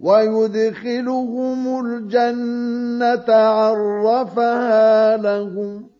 ويدخلهم الجنة عرفها لهم.